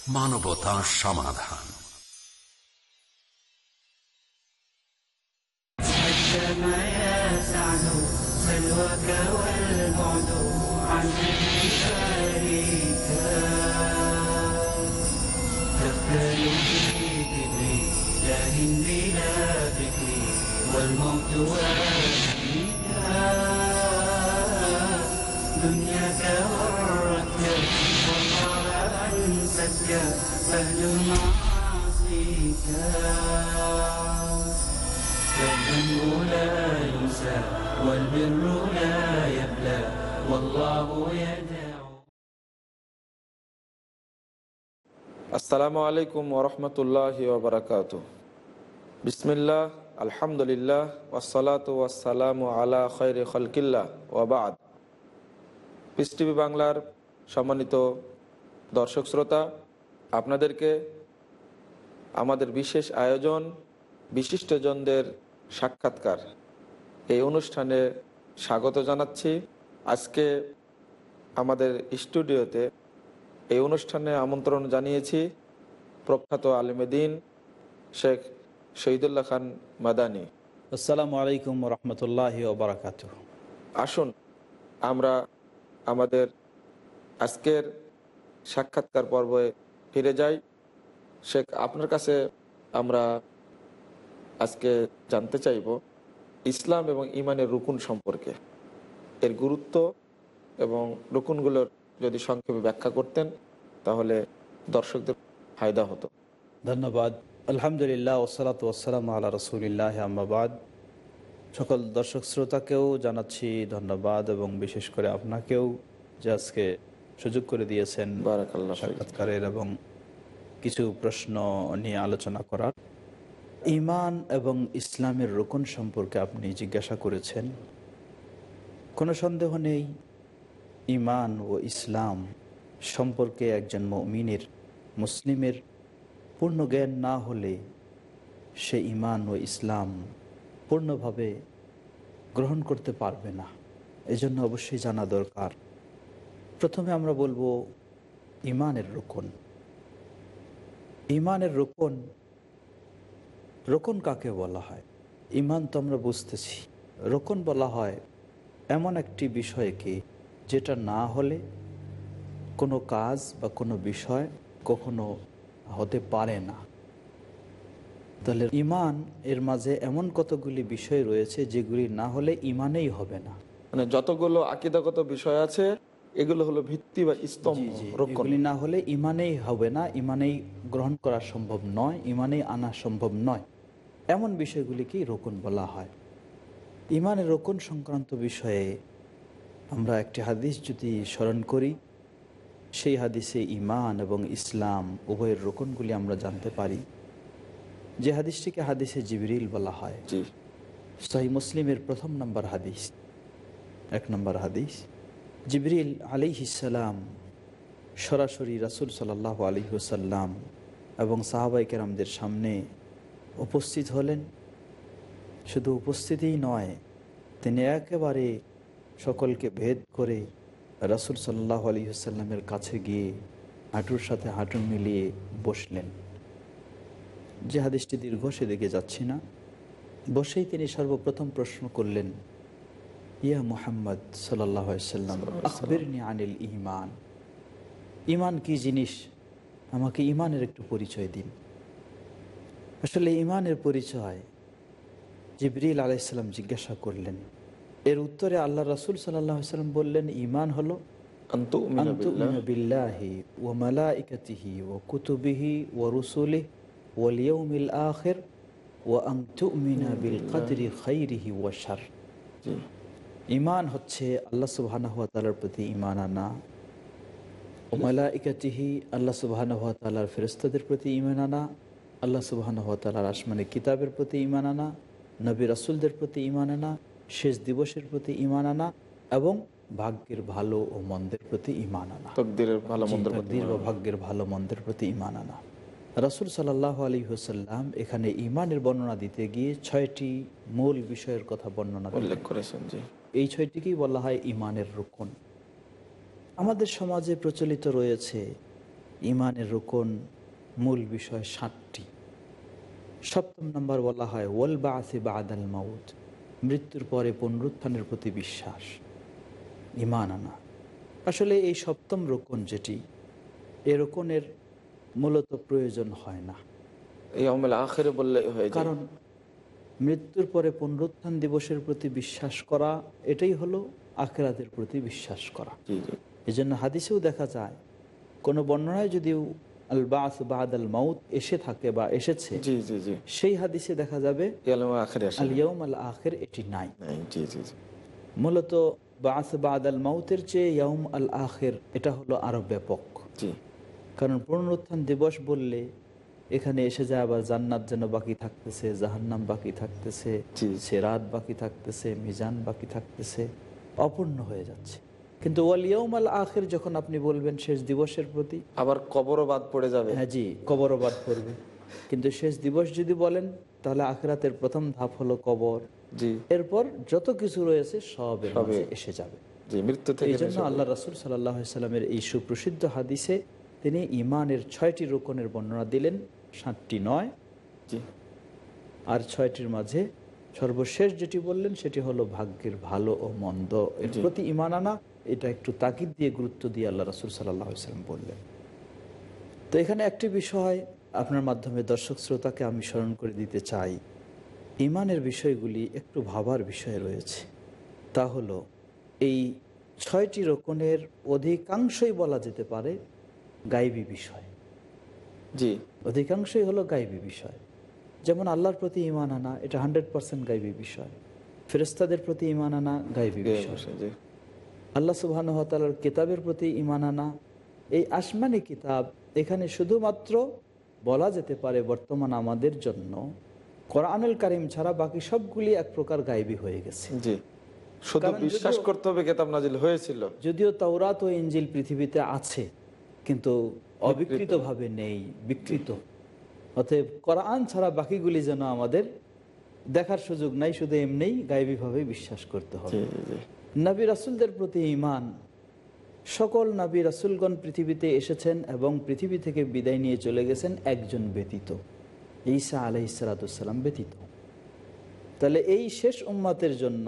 বাংলা মানবতা সমাধান كما يسعد فالذنب لا ينسى والبر لا يبلى والله يدعو আসসালামু আলাইকুম ওরহমতুল্লাহ ওবরাকাত বিসমিল্লাহ আলহামদুলিল্লাহ ওসালাত ওয়াসালাম আলা খৈর খলকিল্লা ওবাদ পিস টিভি বাংলার সম্মানিত দর্শক শ্রোতা আপনাদেরকে আমাদের বিশেষ আয়োজন বিশিষ্টজনদের সাক্ষাৎকার। এই অনুষ্ঠানে স্বাগত জানাচ্ছি। আজকে আমাদের স্টুডিওতে এই অনুষ্ঠানে আমন্ত্রণ জানিয়েছি প্রখ্যাত আলিমেদিন শেখ শহীদুল্লাহ খান মাদানী। আসসালামু আলাইকুম রহমতুল্লাহ ওবরাকাত আসুন আমরা আমাদের আজকের সাক্ষাৎকার পর্বে ফিরে যাই। শেখ আপনার কাছে আমরা আজকে জানতে চাইব ইসলাম এবং ইমানের রুকুন সম্পর্কে। এর গুরুত্ব এবং রুকুনগুলোর যদি সংক্ষেপে ব্যাখ্যা করতেন তাহলে দর্শকদের ফায়দা হতো। ধন্যবাদ। আলহামদুলিল্লাহ ওসালাত ওসালাম আল্লাহ রসুলিল্লাহ আহমাবাদ সকল দর্শক শ্রোতাকেও জানাচ্ছি ধন্যবাদ এবং বিশেষ করে আপনাকেও যে আজকে সুযোগ করে দিয়েছেন। সাক্ষাৎকারের এবং কিছু প্রশ্ন নিয়ে আলোচনা করার। ইমান এবং ইসলামের রোকন সম্পর্কে আপনি জিজ্ঞাসা করেছেন। কোনো সন্দেহ নেই? ইমান ও ইসলাম সম্পর্কে একজন মমিনের, মুসলিমের পূর্ণ জ্ঞান না হলে সে ইমান ও ইসলাম পূর্ণভাবে গ্রহণ করতে পারবে না। এজন্য অবশ্যই জানা দরকার। প্রথমে আমরা বলব ইমানের রোকন। ইমানের রোকন রোকন কাকে বলা হয়? ইমান তো আমরা বুঝতেছি। রোকন বলা হয় এমন একটি বিষয়কে যেটা না হলে কোনো কাজ বা কোনো বিষয় কখনো হতে পারে না। তাহলে ইমান এর মাঝে এমন কতগুলি বিষয় রয়েছে যেগুলি না হলে ইমানেই হবে না। মানে যতগুলো আকিদাগত বিষয় আছে এগুলো হলো ভিত্তি বা স্তম্ভ এগুলি না হলে ইমানেই হবে না ইমানেই গ্রহণ করা সম্ভব নয় ইমানেই আনা সম্ভব নয়। এমন বিষয়গুলিকেই রোকন বলা হয়। ইমানের রোকন সংক্রান্ত বিষয়ে আমরা একটি হাদিস যদি স্মরণ করি সেই হাদিসে ইমান এবং ইসলাম উভয়ের রোকনগুলি আমরা জানতে পারি। যে হাদিসটিকে হাদিসে জিবরিল বলা হয়। সাহি মুসলিমের প্রথম নম্বর হাদিস এক নম্বর হাদিস। জিবরিল আলিহিসাল্লাম সরাসরি রাসুল সাল্লাহ আলী হুসাল্লাম এবং সাহাবাই কেরামদের সামনে উপস্থিত হলেন। শুধু উপস্থিতিই নয়, তিনি একেবারে সকলকে ভেদ করে রাসুল সাল্লাহ আলী হুসাল্লামের কাছে গিয়ে হাঁটুর সাথে হাঁটু মিলিয়ে বসলেন। যে হাদিসটি দীর্ঘ সেদিকে যাচ্ছি না। বসেই তিনি সর্বপ্রথম প্রশ্ন করলেন ইয়া মুহাম্মদ সাল্লাম আকবিরনি আনিল ইমান ইমান কি জিনিস? আমাকে ইমানের একটু পরিচয় দিন। আসলে ইমানের পরিচয় জিবরিল আলাইসাল্লাম জিজ্ঞাসা করলেন। এর উত্তরে আল্লাহ রাসুল সাল্লাহ সাল্লাম বললেন ইমান হলো বিল্লাহি। ও মালাইকাতিহি ও কুতুবিহি ও রুসুলি ওলিয়মিল আখের ও আংতুমিনা বিল কাদরি খাইরিহি ও ইমান হচ্ছে আল্লাহ সুবহানাহু ওয়া তাআলার প্রতি ইমান আনা। ও মালাইকাতিহি আল্লাহ সুবহানাহু ওয়া তাআলার ফেরেশতাদের প্রতি ইমান আনা। আল্লাহ সুবহানাহু ওয়া তাআলার আসমানি কিতাবের প্রতি ইমান আনা। নবী রাসূলদের প্রতি ইমান আনা। শেষ দিবসের প্রতি ইমান আনা। এবং ভাগ্যের ভালো ও মন্দের প্রতি ইমান আনা। ভালো ভাগ্যের ভালো মন্দের প্রতি ইমান আনা। রাসুল সাল্লাহ আলী হোসাল্লাম এখানে ইমানের বর্ণনা দিতে গিয়ে ছয়টি মূল বিষয়ের কথা বর্ণনা উল্লেখ করেছেন এই ছয়টিকেই বলা হয় ইমানের রুকন। আমাদের সমাজে প্রচলিত রয়েছে ইমানের রোকন মূল বিষয় সাতটি। সপ্তম নম্বর বলা হয় ওয়াল বা আসি বা আদাল মাউদ মৃত্যুর পরে পুনরুত্থানের প্রতি বিশ্বাস ইমান আনা। আসলে এই সপ্তম রোকন যেটি এ রোকনের মূলত প্রয়োজন হয় না। কারণ মৃত্যুর পরে পুনরুত্থান দিবসের প্রতি বিশ্বাস করা এটাই হলো আখেরাতের প্রতি বিশ্বাস করা। জি জি। এই জন্য হাদিসেও দেখা যায় কোনো বর্ণনায় যদিও আল বাস বাদ আল মাউত এসে থাকে বা এসেছে জি জি জি। সেই হাদিসে দেখা যাবে আখেরে আল আখের এটি নাই। মূলত বাস বাদ আল মাউতের চেয়ে ইয়ৌম আল আখের এটা হলো আরও ব্যাপক। জি। কারণ পুনরুত্থান দিবস বললে এখানে এসে যায় আবার জান্নাত যেন বাকি থাকতেছে জাহান্নাম বাকি থাকতেছে। সেরাত বাকি থাকতেছে মিজান বাকি থাকতেছে অপূর্ণ হয়ে যাচ্ছে। কিন্তু ওয়ালিয়ম আল আখের যখন আপনি বলবেন শেষ দিবসের প্রতি আবার কবরবাদ পড়ে যাবে। হ্যাঁ জি কবরবাদ পড়বে। কিন্তু শেষ দিবস যদি বলেন তাহলে আখরাতের প্রথম ধাপ হলো কবর। জি। এরপর যত কিছু রয়েছে সব এসে যাবে। মৃত্যু থেকে এই জন্য আল্লাহ রাসুল সাল্লাহ সাল্লামের এই সুপ্রসিদ্ধ হাদিসে তিনি ইমানের ছয়টি রোকনের বর্ণনা দিলেন। সাতটি নয়। আর ছয়টির মাঝে সর্বশেষ যেটি বললেন সেটি হলো ভাগ্যের ভালো ও মন্দ। এর প্রতি ইমান আনা এটা একটু তাকিদ দিয়ে গুরুত্ব দিয়ে আল্লাহ রাসুল সাল্লাহ সাল্লাম বললেন। তো এখানে একটি বিষয় আপনার মাধ্যমে দর্শক শ্রোতাকে আমি স্মরণ করে দিতে চাই। ইমানের বিষয়গুলি একটু ভাবার বিষয় রয়েছে। তা হলো এই ছয়টি রোকনের অধিকাংশই বলা যেতে পারে গাইবী বিষয়। জি। অধিকাংশই হলো গাইবী বিষয়। যেমন আল্লাহর প্রতি ইমান আনা এটা হান্ড্রেড পার্সেন্ট গাইবী বিষয়। ফেরেস্তাদের প্রতি ইমান আনা গাইবী বিষয়। আল্লাহ সুবাহানহতালার কিতাবের প্রতি ইমান আনা এই আসমানি কিতাব এখানে শুধুমাত্র বলা যেতে পারে বর্তমান আমাদের জন্য। কোরআনুল কারিম ছাড়া বাকি সবগুলি এক প্রকার গাইবী হয়ে গেছে। জি। শুধু বিশ্বাস করতে হবে কেতাব নাজিল হয়েছিল। যদিও তাওরাত ও ইঞ্জিল পৃথিবীতে আছে কিন্তু অবিকৃতভাবে নেই বিকৃত। অতএব কোরআন ছাড়া বাকিগুলি যেন আমাদের দেখার সুযোগ নাই শুধু এমনিই গাইবীভাবে বিশ্বাস করতে হবে। নবী রাসুলদের প্রতি ইমান সকল নবী রাসুলগণ পৃথিবীতে এসেছেন এবং পৃথিবী থেকে বিদায় নিয়ে চলে গেছেন একজন ব্যতীত। ঈসা আলহিসাল্লাম ব্যতীত। তাহলে এই শেষ উম্মাতের জন্য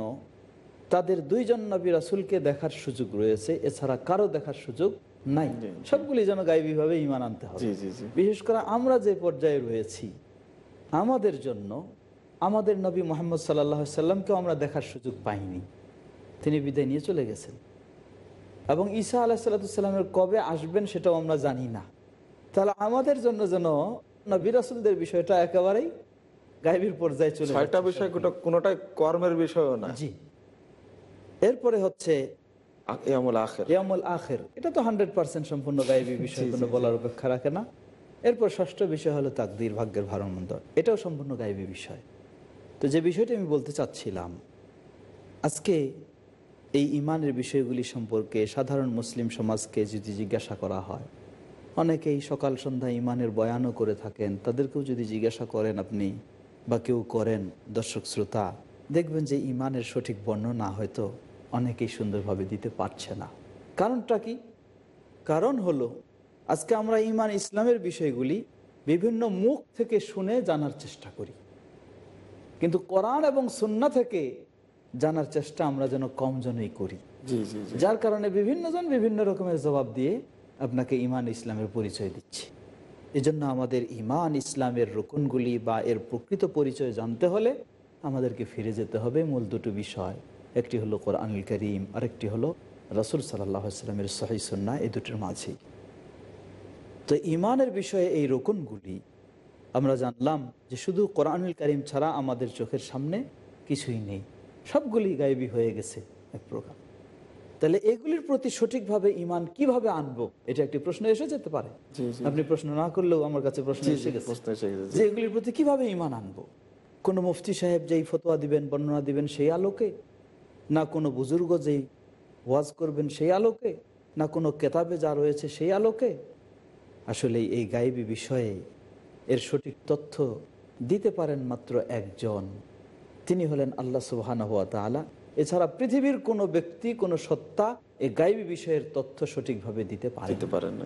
তাদের দুইজন নবী রাসুলকে দেখার সুযোগ রয়েছে। এছাড়া কারও দেখার সুযোগ নাই। সবগুলি যেন গাইবীভাবে ইমান আনতে হবে। বিশেষ করে আমরা যে পর্যায়ে রয়েছি আমাদের জন্য আমাদের নবী মোহাম্মদ সাল্লাহ সাল্লামকেও আমরা দেখার সুযোগ পাইনি। তিনি বিদায় নিয়ে চলে গেছেন। এবং ঈসা আলাহ সাল্লাতামের কবে আসবেন সেটাও আমরা জানি না। তাহলে আমাদের জন্য যেন নবী রাসুলদের বিষয়টা একেবারেই গাইবীর পর্যায়ে চলে বিষয় কোনোটাই কর্মের বিষয়ও না। জি। এরপরে হচ্ছে ইয়ামুল আখের। এটা তো হান্ড্রেড পার্সেন্ট সম্পূর্ণ গাইবী বিষয় কোনো বলার অপেক্ষা রাখে না। এরপর ষষ্ঠ বিষয় হলো তাকদির ভাগ্যের ভারণ মন্দ এটাও সম্পূর্ণ গাইবী বিষয়। তো যে বিষয়টি আমি বলতে চাচ্ছিলাম আজকে এই ইমানের বিষয়গুলি সম্পর্কে সাধারণ মুসলিম সমাজকে যদি জিজ্ঞাসা করা হয় অনেকেই সকাল সন্ধ্যা ইমানের বয়ানও করে থাকেন তাদেরকেও যদি জিজ্ঞাসা করেন আপনি বা কেউ করেন দর্শক শ্রোতা দেখবেন যে ইমানের সঠিক বর্ণনা হয়তো অনেকেই সুন্দরভাবে দিতে পারছে না। কারণটা কি? কারণ হলো আজকে আমরা ইমান ইসলামের বিষয়গুলি বিভিন্ন মুখ থেকে শুনে জানার চেষ্টা করি। কিন্তু কোরআন এবং সুন্না থেকে জানার চেষ্টা আমরা যেন কম জনই করি। যার কারণে বিভিন্ন জন বিভিন্ন রকমের জবাব দিয়ে আপনাকে ইমান ইসলামের পরিচয় দিচ্ছে। এজন্য আমাদের ইমান ইসলামের রোকনগুলি বা এর প্রকৃত পরিচয় জানতে হলে আমাদেরকে ফিরে যেতে হবে মূল দুটো বিষয়। একটি হলো কোরআনুল করিম আরেকটি হলো রসুল সাল্লাহ সাল্লামের সহি সন্না এই দুটোর মাঝেই তো ইমানের বিষয়ে এই রোকনগুলি আমরা জানলাম যে শুধু কোরআনুল করিম ছাড়া আমাদের চোখের সামনে কিছুই নেই। সবগুলি গায়েবী হয়ে গেছে এক প্রকার। তাহলে এগুলির প্রতি সঠিকভাবে ইমান কীভাবে আনব? এটা একটি প্রশ্ন এসে যেতে পারে। আপনি প্রশ্ন না করলেও আমার কাছে প্রশ্ন জি এসে গেছে। প্রশ্ন এসে গেছে। যে এগুলির প্রতি কীভাবে ইমান আনব? কোনো মুফতি সাহেব যেই ফতোয়া দিবেন বর্ণনা দিবেন সেই আলোকে না কোনো বুজুর্গ যেই ওয়াজ করবেন সেই আলোকে না কোনো কেতাবে যা রয়েছে সেই আলোকে? আসলে এই গাইবী বিষয়ে এর সঠিক তথ্য দিতে পারেন মাত্র একজন। তিনি হলেন আল্লাহ সুবাহান হাত তালা এছাড়া পৃথিবীর কোনো ব্যক্তি কোনো সত্তা এই গাইবী বিষয়ের তথ্য সঠিকভাবে দিতে পারে পারেন না।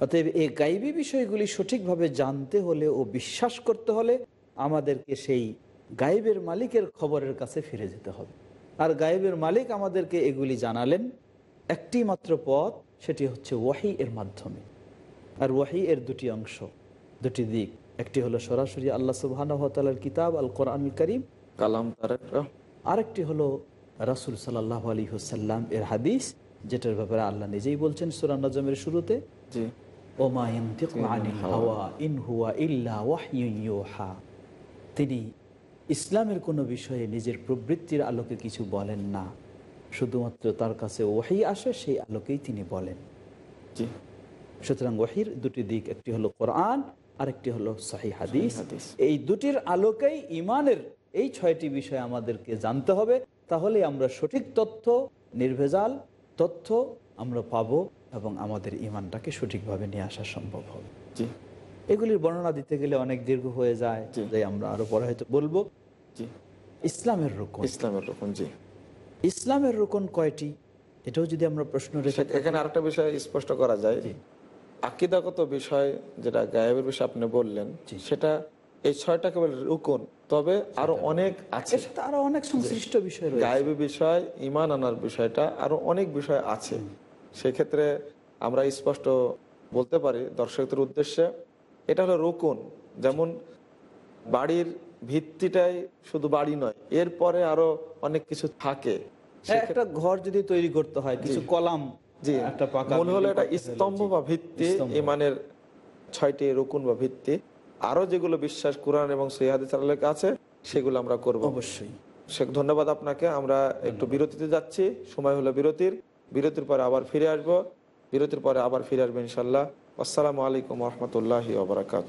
অতএব এই গাইবী বিষয়গুলি সঠিকভাবে জানতে হলে ও বিশ্বাস করতে হলে আমাদেরকে সেই গাইবের মালিকের খবরের কাছে ফিরে যেতে হবে। আর গাইবের মালিক আমাদেরকে এগুলি জানালেন। একটি মাত্র পথ সেটি হচ্ছে ওয়াহি এর মাধ্যমে। আর ওয়াহি এর দুটি অংশ দুটি দিক। একটি হলো সরাসরি আল্লাহ সুবাহর কিতাব আল কোরআনুল করিম। কালাম আরেকটি হলো রাসুল সাল্লাহ আলী হুসাল্লাম এর হাদিস যেটার ব্যাপারে আল্লাহ নিজেই বলছেন সুরান নজমের শুরুতে। তিনি ইসলামের কোনো বিষয়ে নিজের প্রবৃত্তির আলোকে কিছু বলেন না। শুধুমাত্র তার কাছে ওয়াহি আসে সেই আলোকেই তিনি বলেন। জি। সুতরাং ওয়াহির দুটি দিক একটি হলো কোরআন আরেকটি হলো সাহি হাদিস। হাদিস। এই দুটির আলোকেই ইমানের এই ছয়টি বিষয় আমাদেরকে জানতে হবে। তাহলে আমরা সঠিক তথ্য নির্ভেজাল তথ্য আমরা পাবো এবং আমাদের ইমানটাকে সঠিকভাবে নিয়ে আসা সম্ভব হবে। জি। এগুলির বর্ণনা দিতে গেলে অনেক দীর্ঘ হয়ে যায়। তাই আমরা আরও পরে হয়তো বলব। ইসলামের রোকন। ইসলামের রকম জি। ইসলামের রোকন কয়টি? এটাও যদি আমরা প্রশ্ন রেখে এখানে আরেকটা বিষয় স্পষ্ট করা যায়। আকিদাগত বিষয় যেটা গায়েবের বিষয় আপনি বললেন সেটা এই ছয়টা কেবল রুকুন তবে আরও অনেক আছে। আরও অনেক সংশ্লিষ্ট বিষয় গায়েবী বিষয় ইমান আনার বিষয়টা আরও অনেক বিষয় আছে। সেক্ষেত্রে আমরা স্পষ্ট বলতে পারি দর্শকদের উদ্দেশ্যে এটা হলো রুকুন। যেমন বাড়ির ভিত্তিটাই শুধু বাড়ি নয় এরপরে আরও অনেক কিছু থাকে। হ্যাঁ, একটা ঘর যদি তৈরি করতে হয় কিছু কলাম মূল হলো এটা স্তম্ভ বা ভিত্তি ইমানের ছয়টি রুকুন বা ভিত্তি। আরও যেগুলো বিশ্বাস কোরআন এবং সৈহাদি চালালে আছে সেগুলো আমরা করব। অবশ্যই। শেখ ধন্যবাদ আপনাকে আমরা একটু বিরতিতে যাচ্ছি সময় হলো বিরতির। বিরতির পরে আবার ফিরে আসব। বিরতির পরে আবার ফিরে আসব ইনশাল্লাহ আসসালামু আলাইকুম রহমতুল্লাহি ওবরাকাত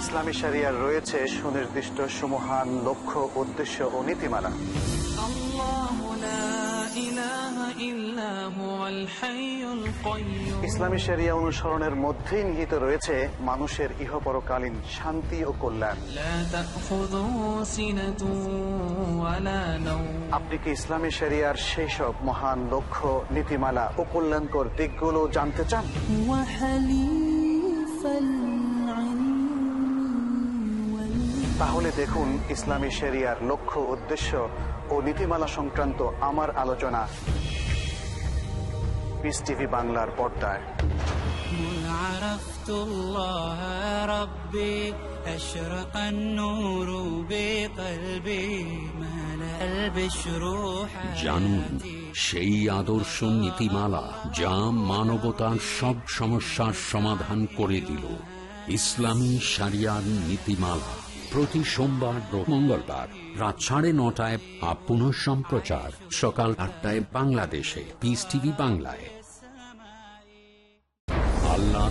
ইসলামী শরিয়ার রয়েছে সুনির্দিষ্ট সুমহান লক্ষ্য উদ্দেশ্য ও নীতিমালা। ইসলামী শরিয়া অনুসরণের মধ্যে নিহিত রয়েছে মানুষের ইহপরকালীন শান্তি ও কল্যাণ। আপনি কি ইসলামী শরিয়ার সেই সব মহান লক্ষ্য নীতিমালা ও কল্যাণকর দিকগুলো জানতে চান? তাহলে দেখুন ইসলামী শরিয়ার লক্ষ্য উদ্দেশ্য ও নীতিমালা সংক্রান্ত আমার আলোচনা। পিস টিভি বাংলার পর্দায়। জানুন সেই আদর্শ নীতিমালা যা মানবতার সব সমস্যার সমাধান করে দিল। ইসলামী সারিয়ার নীতিমালা। প্রতি সোমবার মঙ্গলবার রাত সাড়ে নটায় আপন পুনঃ সম্প্রচার সকাল আটটায় বাংলাদেশে পিস টিভি বাংলায়। আল্লাহর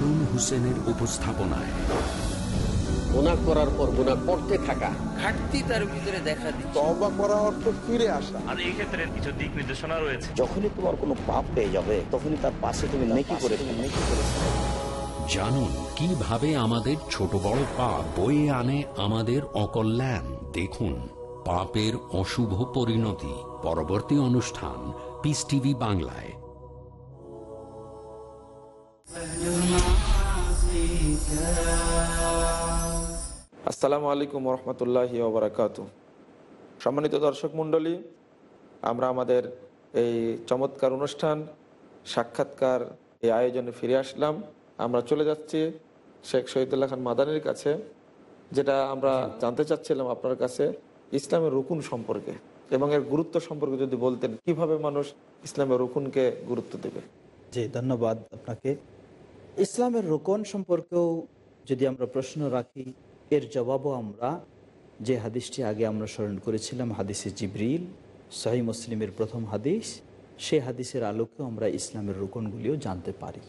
হারুন হোসেনের উপস্থাপনায়। গুনাহ করার পর গুনাহ করতে থাকা। তবা করা অর্থ ফিরে আসা। আর এই ক্ষেত্রে কিছু দিক নির্দেশনা রয়েছে। যখনই তোমার কোনো পাপ পেয়ে যাবে তখনই তার পাশে তুমি নেকি করে নেকি করে জানুন কীভাবে আমাদের ছোট বড় পাপ বয়ে আনে আমাদের অকল্যাণ। দেখুন পাপের অশুভ পরিণতি। পরবর্তী অনুষ্ঠান পিস টিভি বাংলায়। আসসালামু আলাইকুম রহমতুল্লাহি ওবরাকাত সম্মানিত দর্শক মণ্ডলী, আমরা আমাদের এই চমৎকার অনুষ্ঠান, সাক্ষাৎকার, এই আয়োজনে ফিরে আসলাম। আমরা চলে যাচ্ছি শেখ শহীদুল্লাহ খান মাদানির কাছে, যেটা আমরা জানতে চাচ্ছিলাম আপনার কাছে, ইসলামের রুকুন সম্পর্কে এবং এর গুরুত্ব সম্পর্কে যদি বলতেন, কীভাবে মানুষ ইসলামের রুকুনকে গুরুত্ব দেবে? জি, ধন্যবাদ আপনাকে। ইসলামের রোকন সম্পর্কেও যদি আমরা প্রশ্ন রাখি, এর জবাবও আমরা যে হাদিসটি আগে আমরা স্মরণ করেছিলাম, হাদিসে জিবরিল সাহি মুসলিমের প্রথম হাদিস সেই হাদিসের আলোকেও আমরা ইসলামের রোকনগুলিও জানতে পারি।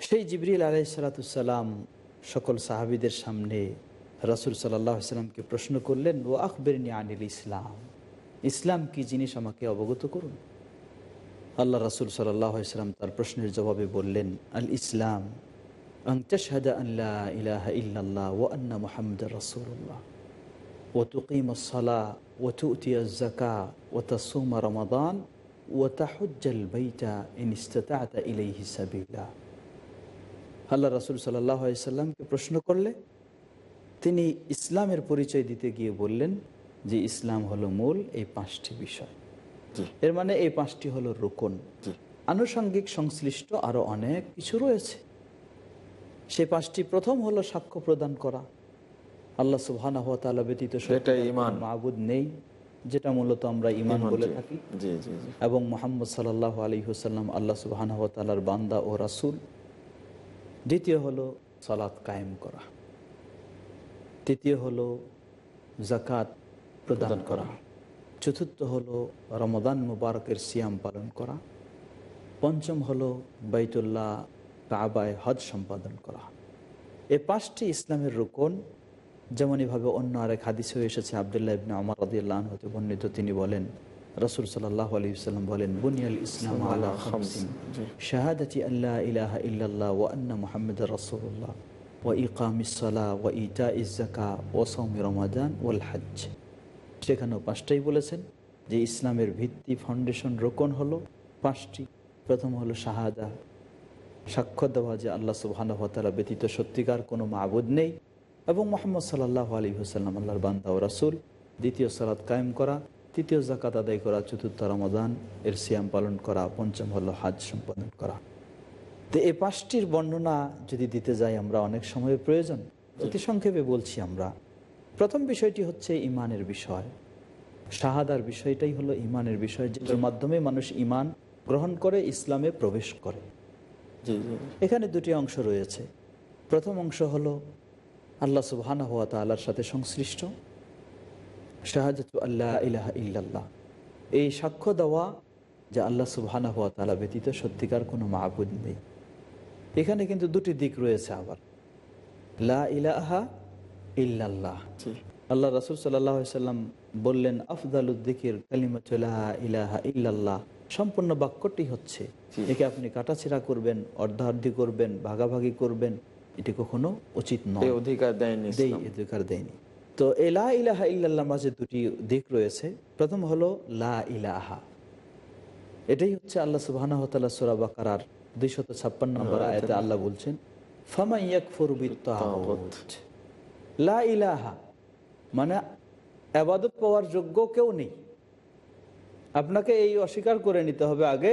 সেই জিবরিল আলাই সালাতাম সকল সাহাবিদের সামনে রাসুল সাল্লাহ সাল্লামকে প্রশ্ন করলেন ও আকবরিনী আনিল ইসলাম? ইসলাম কি জিনিস আমাকে অবগত করুন? আল্লাহ রাসুল সাল্লাম তার প্রশ্নের জবাবে বললেন, আল ইসলাম আং আল্লাহ ইলাহা ইল্লাল্লাহ ও আন্না মোহাম্মদ রসুল্লাহ ও তুকিম সালা জাকা ও তাসুম রমাদান ও তাহুজ্জাল বৈটা ইন ইস্তাতা ইলাইহি আল্লাহ রাসুল সাল্লাহ প্রশ্ন করলে, তিনি ইসলামের পরিচয় দিতে গিয়ে বললেন যে ইসলাম হলো মূল, এই পাঁচটি বিষয়। এর মানে এই পাঁচটি হলো রোকন। আনুষঙ্গিক সংশ্লিষ্ট আরও অনেক কিছু রয়েছে। সে পাঁচটি প্রথম হলো সাক্ষ্য প্রদান করা। আল্লাহ সুবহানা হওয়া তালা ব্যতীত মাহবুদ নেই যেটা মূলত আমরা ইমান বলে থাকি। এবং মোহাম্মদ সাল্লাহ আলী হুসাল্লাম আল্লাহ সুবাহান তালার বান্দা ও রাসুল। দ্বিতীয় হলো সালাত কায়েম করা। তৃতীয় হলো জাকাত প্রদান করা। চতুর্থ হলো রমদান মুবারকের সিয়াম পালন করা। পঞ্চম হলো বাইতুল্লাহ কাবায় হজ সম্পাদন করা। এ পাঁচটি ইসলামের রোকন, যেমনইভাবে অন্য আরেক হাদিসেও এসেছে, আবদুল্লাহ ইবনে আমার রাদিয়াল্লাহ হতে বর্ণিত, তিনি বলেন, রসুল সাল্লাহ আলী সাল্লাম বলেন, বুনিয়াল ইসলাম খামসিন, শাহাদাতি আল্লাহ ইল্লাল্লাহ ওয়া আন্না মুহাম্মদ রাসূলুল্লাহ, ওয়া ইকামিস সালাহ ওয়া ইতা ইজাকা ও সৌমি রমাদান ওয়াল হজ সেখানেও পাঁচটাই বলেছেন যে ইসলামের ভিত্তি ফাউন্ডেশন রোকন হলো পাঁচটি। প্রথম হলো শাহাদা। সাক্ষ্য দেওয়া যে আল্লাহ সুবাহানহতালা ব্যতীত সত্যিকার কোনো মাবুদ নেই এবং মোহাম্মদ সাল্লাহ আলী হুসাল্লাম আল্লাহর বান্দা ও রাসুল। দ্বিতীয় সালাদ কায়েম করা, তৃতীয় জাকাত আদায় করা, চতুর্থ রমাদান এর সিয়াম পালন করা, পঞ্চম হলো হাজ সম্পাদন করা। তো এই পাঁচটির বর্ণনা যদি দিতে যাই আমরা অনেক সময় প্রয়োজন। অতি সংক্ষেপে বলছি আমরা। প্রথম বিষয়টি হচ্ছে ইমানের বিষয়। শাহাদার বিষয়টাই হলো ইমানের বিষয় যেটার মাধ্যমে মানুষ ইমান গ্রহণ করে ইসলামে প্রবেশ করে। এখানে দুটি অংশ রয়েছে। প্রথম অংশ হলো আল্লাহ সুবহানা হাত আল্লাহর সাথে সংশ্লিষ্ট। শাহাজাত আল্লাহ ইলাহা ইল্লাল্লাহ। এই সাক্ষ্য দেওয়া যে আল্লাহ সুবহানা হাত তালা ব্যতীত সত্যিকার কোনো মাহবুদ নেই। এখানে কিন্তু দুটি দিক রয়েছে আবার। লা ইলাহা ইল্লাল্লাহ। আল্লাহ রাসুল সাল্লাহ সাল্লাম বললেন আফদালুদ্দিকির কালিমাতুল্লাহ ইলাহা ইল্লাল্লাহ। সম্পূর্ণ বাক্যটি হচ্ছে একে আপনি কাটাছিড়া করবেন অর্ধার্ধি করবেন ভাগাভাগি করবেন এটি কখনো উচিত নয়। অধিকার দেয়নি অধিকার দেয়নি। তো লা ইলাহা ইল্লাল্লাহ মাঝে দুটি দিক রয়েছে। প্রথম হলো লা ইলাহা। এটাই হচ্ছে আল্লাহ সুবহানাহু ওয়া তাআলা সূরা বাকারার 256 নম্বর আয়াতে আল্লাহ বলছেন ফামান ইয়াকফুর বিত্তাগুত। লা ইলাহা মানে আবাদত পাওয়ার যোগ্য কেউ নেই। আপনাকে এই অস্বীকার করে নিতে হবে আগে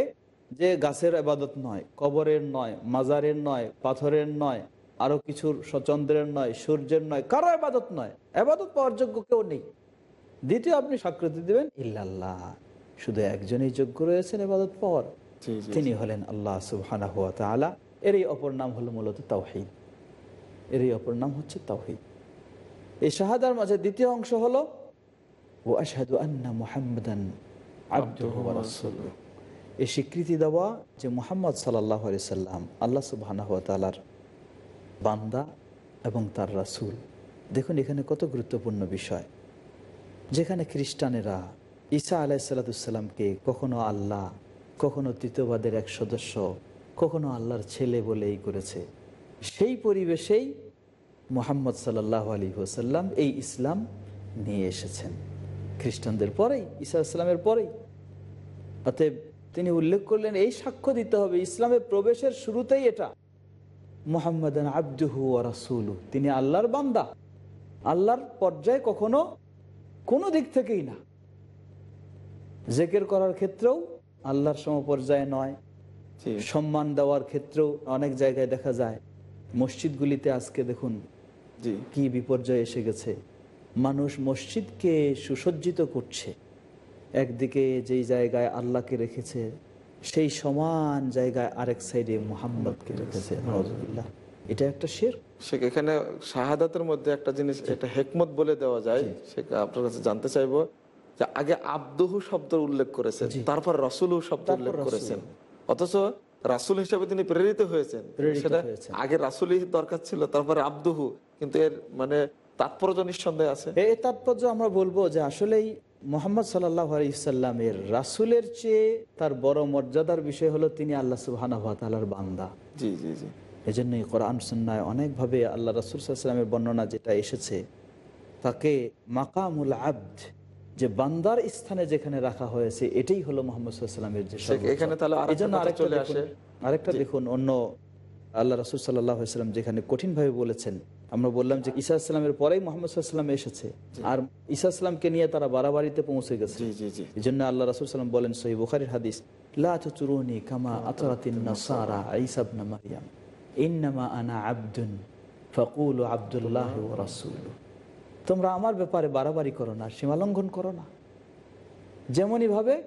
যে গাছের আবাদত নয় কবরের নয় মাজারের নয় পাথরের নয় আরও কিছুর চন্দ্রের নয় সূর্যের নয় কারও আবাদত নয় আবাদত পাওয়ার যোগ্য কেউ নেই। দ্বিতীয় আপনি স্বীকৃতি দেবেন ইল্লাল্লাহ শুধু একজনই যোগ্য রয়েছেন আবাদত পাওয়ার। তিনি হলেন আল্লাহ সুবহানাহু ওয়া তাআলা এরই অপর নাম হলো মূলত তাওহীদ। এরই অপর নাম হচ্ছে তাওহীদ। এই শাহাদার মাঝে দ্বিতীয় অংশ হলো, ও এই স্বীকৃতি দেওয়া যে মোহাম্মদ সাল্লাম আল্লাহ সুবহানাহু বান্দা এবং তার রাসুল। দেখুন এখানে কত গুরুত্বপূর্ণ বিষয়। যেখানে খ্রিস্টানেরা ঈসা আলাইসাল্লাতুসাল্লামকে কখনো আল্লাহ, কখনো তৃতীয়বাদের এক সদস্য, কখনো আল্লাহর ছেলে বলেই করেছে। সেই পরিবেশেই মোহাম্মদ সাল্লাহ আলী হোসাল্লাম এই ইসলাম নিয়ে এসেছেন। খ্রিস্টানদের পরেই ঈসা ইসলামের পরেই। অতএব তিনি উল্লেখ করলেন এই সাক্ষ্য দিতে হবে ইসলামের প্রবেশের শুরুতেই এটা। মোহাম্মদ আব্দুহু ও রাসুলু তিনি আল্লাহর বান্দা। আল্লাহর পর্যায়ে কখনো কোনো দিক থেকেই না। জেকের করার ক্ষেত্রেও আল্লাহর সমপর্যায়ে নয়। সম্মান দেওয়ার ক্ষেত্রেও অনেক জায়গায় দেখা যায়। মসজিদগুলিতে আজকে দেখুন কি বিপর্যয় এসে গেছে? মানুষ মসজিদকে সুসজ্জিত করছে। একদিকে যেই জায়গায় আল্লাহকে রেখেছে সেই সমান জায়গায় আরেক সাইডে মোহাম্মদকে রেখেছে। এটা একটা শের। সে এখানে শাহাদাতের মধ্যে একটা জিনিস এটা হেকমত বলে দেওয়া যায়। সে আপনার কাছে জানতে চাইব যে আগে আব্দহু শব্দ উল্লেখ করেছেন তারপর রসুল শব্দ উল্লেখ করেছেন। অথচ রাসুল হিসেবে তিনি প্রেরিত হয়েছেন। সেটা আগে রাসুলই দরকার ছিল তারপরে আব্দহু। কিন্তু এর মানে তাৎপর্য নিঃসন্দেহে আছে। এই তাৎপর্য আমরা বলব যে আসলেই মোহাম্মদ সাল্লাহ আলাইসাল্লামের রাসুলের চেয়ে তার বড় মর্যাদার বিষয় হলো তিনি আল্লাহ সুবাহানার বান্দা। জি জি জি। এজন্যই কোরআন সুন্নায় অনেকভাবে আল্লাহ রাসুল সাল্লামের বর্ণনা যেটা এসেছে তাকে মাকামুল আব্দ যে বান্দার স্থানে যেখানে রাখা হয়েছে এটাই হলো মোহাম্মদ সাল্লামের যে এখানে তাহলে আরেকটা দেখুন- অন্য আল্লাহ রসুল সাল্লাম যেখানে কঠিনভাবে বলেছেন আমরা বললাম যে ঈসা ইসলামের পরেই মোহাম্মদ সাল্লাম এসেছে। আর ঈসা ইসলামকে নিয়ে তারা বাড়াবাড়িতে পৌঁছে গেছে। এই জন্য আল্লাহ রসুল সাল্লাম বলেন সহি বুখারির হাদিস লা তুরুনি কামা আতরাতিন নাসারা ইন্নামা আনা আবদুন ফাকুল আব্দুল্লাহ রাসূলু তোমরা আমার ব্যাপারে বাড়াবাড়ি করো না সীমালঙ্ঘন করো না। যেমনই ভাবে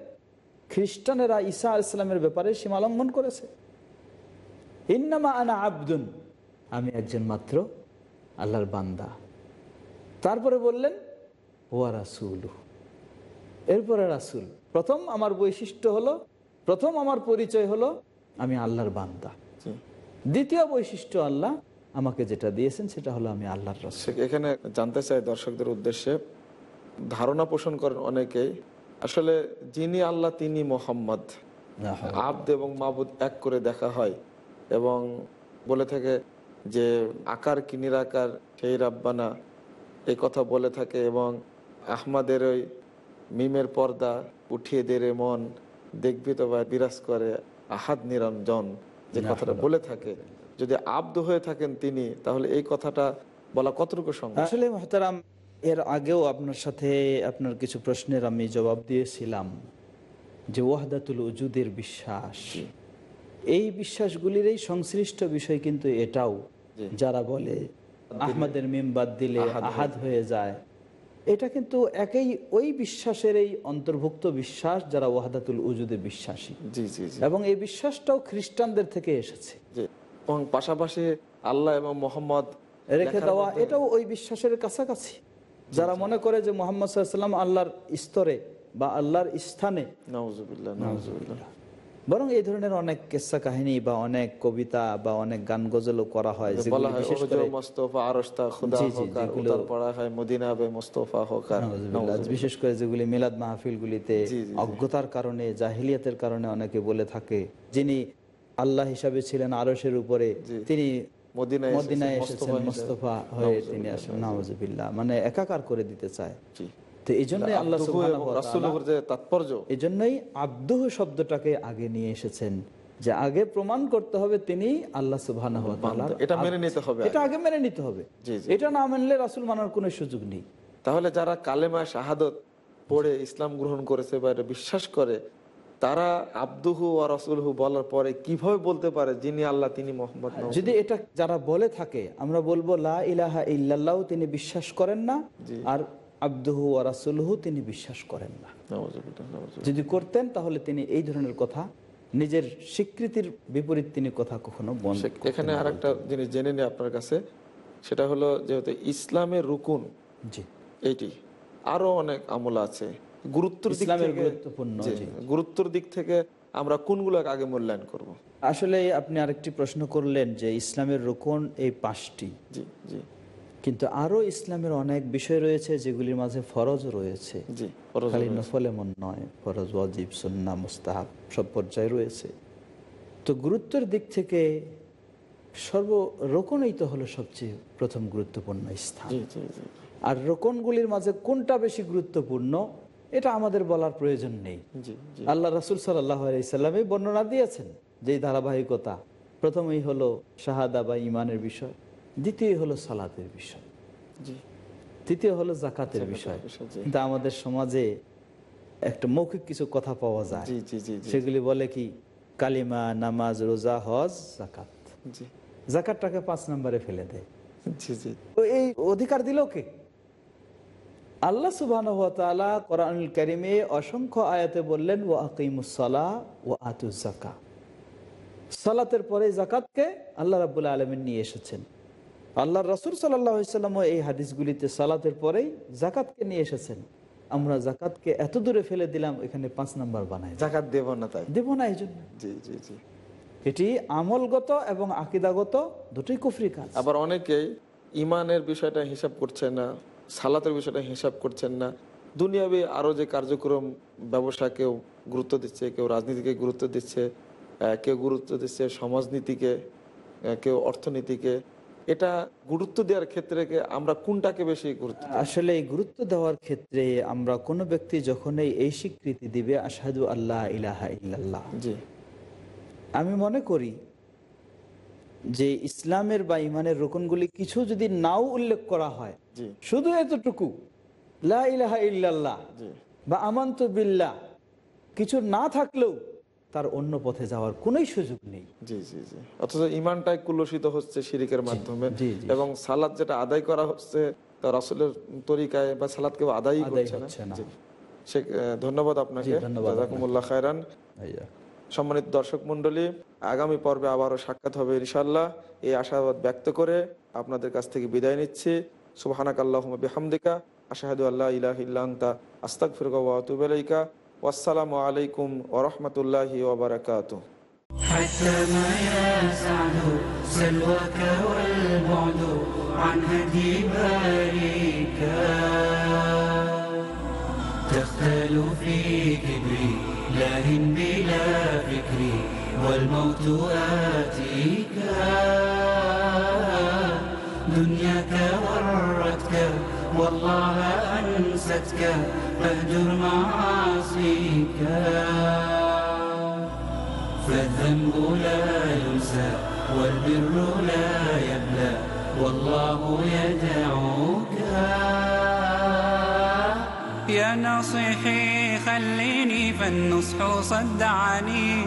খ্রিস্টানেরা ঈসা ইসলামের ব্যাপারে সীমালঙ্ঘন করেছে। ইন্নামা আনা আবদুন আমি একজন মাত্র আল্লাহর বান্দা। তারপরে বললেন ওয়া রাসূলু। এরপরে রাসুল প্রথম আমার বৈশিষ্ট্য হলো প্রথম আমার পরিচয় হলো আমি আল্লাহর বান্দা। দ্বিতীয় বৈশিষ্ট্য আল্লাহ আমাকে যেটা দিয়েছেন সেটা হলো আমি আল্লাহর রসুল। এখানে জানতে চাই দর্শকদের উদ্দেশ্যে ধারণা পোষণ করেন অনেকেই আসলে যিনি আল্লাহ তিনি মোহাম্মদ। আব্দ এবং মাবুদ এক করে দেখা হয় এবং বলে থাকে যে আকার কি নিরাকার সেই রাব্বানা। এই কথা বলে থাকে এবং আহমাদের ওই মিমের পর্দা উঠিয়ে দে রে মন দেখবি তো বিরাজ করে আহাদ নিরঞ্জন যে কথাটা বলে থাকে। যদি আব্দ হয়ে থাকেন তিনি তাহলে এই কথাটা বলা কতটুকু সঙ্গে আসলে মহতারাম এর আগেও আপনার সাথে আপনার কিছু প্রশ্নের আমি জবাব দিয়েছিলাম যে ওয়াহদাতুল উজুদের বিশ্বাস। এই বিশ্বাসগুলির এই সংশ্লিষ্ট বিষয় কিন্তু এটাও। যারা বলে আহমদের মিম বাদ দিলে আহাদ হয়ে যায়। এটা কিন্তু একই ওই বিশ্বাসের এই অন্তর্ভুক্ত বিশ্বাস যারা ওয়াহদাতুল উজুদে বিশ্বাসী। জি জি জি। এবং এই বিশ্বাসটাও খ্রিস্টানদের থেকে এসেছে। এবং পাশাপাশি আল্লাহ এবং মোহাম্মদ রেখে দেওয়া এটাও ওই বিশ্বাসের কাছাকাছি। যারা মনে করে যে মোহাম্মদ সাল্লাম আল্লাহর স্তরে বা আল্লাহর স্থানে। বরং এই ধরনের অনেক কেসা কাহিনী বা অনেক কবিতা বা অনেক গান গজলও করা হয় বিশেষ করে যেগুলো- মিলাদ। অজ্ঞতার কারণে জাহিলিয়াতের কারণে অনেকে বলে থাকে যিনি আল্লাহ হিসাবে ছিলেন আরশের উপরে। তিনি মদিনায় মদিনায় এসেছেন, এসেছেন মোস্তফা মোস্তফা হয়ে তিনি আসেন নাওজবিল্লাহ মানে একাকার করে দিতে চায়। তো এই জন্য আল্লাহ আব্দুহু সুবহানাহু এবং ওয়া তাআলা রাসূলুহুর যে তাৎপর্য। এই জন্যই আব্দুহ শব্দটাকে আগে নিয়ে এসেছেন। যে আগে প্রমাণ করতে হবে তিনি আল্লাহ সুবাহ এটা মেনে নিতে হবে এটা আগে। মেনে নিতে হবে। এটা না মানলে রাসুল মানার কোনো সুযোগ নেই। তাহলে যারা কালেমা শাহাদত পড়ে ইসলাম গ্রহণ করেছে বা এটা বিশ্বাস করে তারা আব্দুহু আর রসুলহু বলার পরে কীভাবে বলতে পারে যিনি আল্লাহ তিনি মোহাম্মদ যদি এটা যারা বলে থাকে আমরা বলব লা ইলাহা ইল্লাল্লাহ তিনি বিশ্বাস করেন না। আর আব্দুহু ও রাসুলহু তিনি বিশ্বাস করেন না। যদি করতেন তাহলে তিনি এই ধরনের কথা নিজের স্বীকৃতির বিপরীত তিনি কথা কখনো বন্ধ এখানে আর একটা জিনিস জেনে নিই আপনার কাছে সেটা হলো যেহেতু ইসলামের রুকুন জি। এইটি আরও অনেক আমল আছে। গুরুত্বর দিক থেকে গুরুত্বপূর্ণ, জি, জি। গুরুত্বর দিক থেকে আমরা কোনগুলোকে আগে মূল্যায়ন করব? আসলে আপনি আরেকটি প্রশ্ন করলেন যে ইসলামের রোকন এই পাঁচটি। কিন্তু আরও ইসলামের অনেক বিষয় রয়েছে যেগুলির মাঝে ফরজ রয়েছে। জি ফরজ খালি নফল এমন নয় ফরজ ওয়াজিব সন্না মুস্তাহাব সব পর্যায়ে রয়েছে। তো গুরুত্বের দিক থেকে সর্ব রোকনই তো হলো সবচেয়ে প্রথম গুরুত্বপূর্ণ স্থান। আর রোকনগুলির মাঝে কোনটা বেশি গুরুত্বপূর্ণ? এটা আমাদের বলার প্রয়োজন নেই। আল্লাহ রাসুল সাল্লাহামে বর্ণনা দিয়েছেন যে ধারাবাহিকতা প্রথমেই হলো শাহাদা বা ইমানের বিষয় দ্বিতীয় হলো সালাতের বিষয় তৃতীয় হলো জাকাতের বিষয়। কিন্তু আমাদের সমাজে একটা মৌখিক কিছু কথা পাওয়া যায়। জি জি জি জি। সেগুলি বলে কি? কালিমা নামাজ রোজা হজ জাকাত জি। জাকাতটাকে পাঁচ নম্বরে ফেলে দেয়। এই অধিকার দিল কে? আল্লাহ সুবাহ কোরআনুল করিমে অসংখ্য আয়াতে বললেন ও আকিমুসলা ও আতুজাকা সালাতের পরে জাকাতকে আল্লাহ রাবুল্লাহ আলমিন নিয়ে এসেছেন। আল্লাহ রসুল সাল্লাম এই হাদিসগুলিতে সালাতের পরেই জাকাতকে নিয়ে এসেছেন। আমরা জাকাতকে এত দূরে ফেলে দিলাম এখানে পাঁচ নাম্বার বানাই জাকাত দেব না তাই? দেব না এই জন্য। জি জি জি। এটি আমলগত এবং আকিদাগত দুটোই কুফরি কাজ। আবার অনেকেই ইমানের বিষয়টা হিসাব করছে না। সালাতের বিষয়টা হিসাব করছেন না। দুনিয়াবি আরও যে কার্যক্রম ব্যবসা কেউ গুরুত্ব দিচ্ছে কেউ রাজনীতিকে গুরুত্ব দিচ্ছে কেউ গুরুত্ব দিচ্ছে সমাজনীতিকে কেউ অর্থনীতিকে এটা গুরুত্ব দেওয়ার ক্ষেত্রে আমরা কোনটাকে বেশি গুরুত্ব আসলে এই গুরুত্ব দেওয়ার ক্ষেত্রে আমরা কোনো ব্যক্তি যখনই এই স্বীকৃতি দিবে আসাদু আল্লাহ ইলাহা ইল্লাল্লাহ। জি। আমি মনে করি যে ইসলামের বা ইমানের রোকনগুলি কিছু যদি নাও উল্লেখ করা হয় শুধু এতটুকু ইল্লাল্লাহ বা আমান্ত বিল্লাহ কিছু না থাকলেও তার অন্য পথে যাওয়ার কোনোই সুযোগ নেই। জি জি জি। অথচ ইমানটাই কুলসিত হচ্ছে শিরিকের মাধ্যমে। এবং সালাদ যেটা আদায় করা হচ্ছে রাসুলের তরিকায় বা সালাদ কেউ আদায় করছে না। হচ্ছে না। সে ধন্যবাদ আপনাকে। ধন্যবাদ খায়রান। সম্মানিত দর্শক মন্ডলী আগামী পর্বে আবারও সাক্ষাৎ হবে ইনশাল্লাহ এই আশাবাদ ব্যক্ত করে আপনাদের কাছ থেকে বিদায় নিচ্ছি সুবাহানাক আল্লাহ বিহামদিকা আশাহাদু আল্লাহ ইলাহ ইল্লান্তা আস্তাক ফিরকা ওয়াতুবাইকা ওয়াসালামু আলাইকুম ওরহমতুল্লাহি ওবরাকাতুহ حتى ما يسعد سلواك والبعد عن هدي باريك تختل في كبري لاهن بلا فكري والموت آتيك دنياك ورتك والله أنستك فاهجر معاصيك. فالذنب لا ينسى والبر لا يبلى والله يدعوك. يا ناصحي خليني فالنصح صدعني.